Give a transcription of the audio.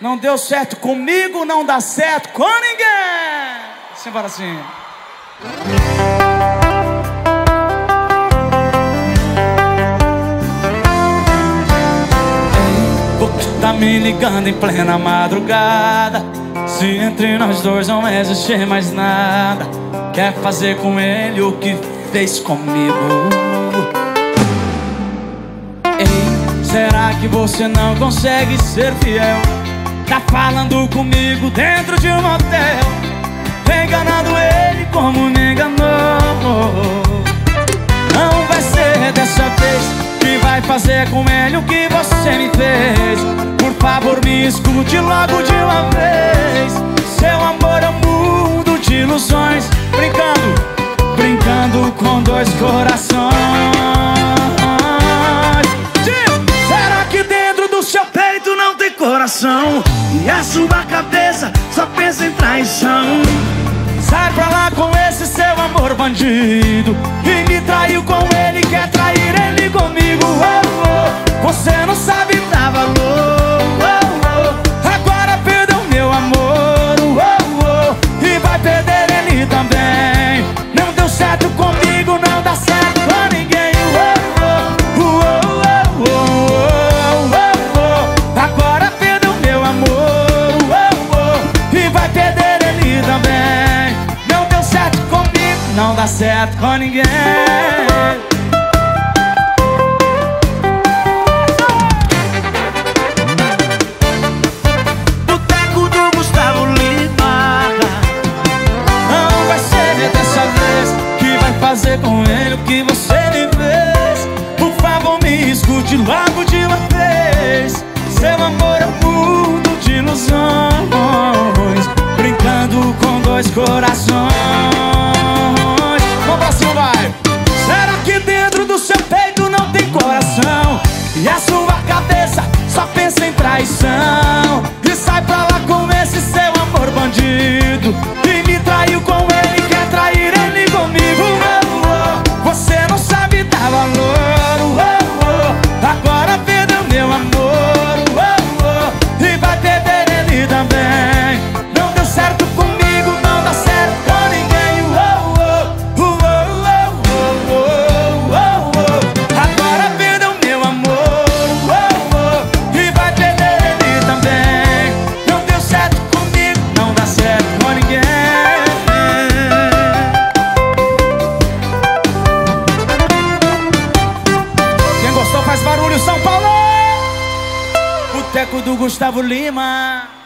Não deu certo comigo, não dá certo com ninguém. Simbora assim. Tá me ligando em plena madrugada Se entre nós dois não existe mais nada Quer fazer com ele o que fez comigo Ei, será que você não consegue ser fiel? Tá falando comigo dentro de um motel Enganando ele como me enganou. Não vai ser dessa vez Que vai fazer com ele o que você me fez. Por favor me escute logo de uma vez. Seu amor é um mundo de ilusões Brincando, brincando com dois corações coração? E a sua cabeça só pensa em traição Sai pra lá com esse seu amor bandido E me traiu com ele, quer trair ele comigo dá certo com ninguém. Boteco do Gustavo Lima Não vai ser dessa vez. Que vai fazer com ele o que você me fez? Por favor me escute logo de uma vez. Seu amor é um mundo de ilusões Brincando com dois corações Será que Boteco do Gustavo Lima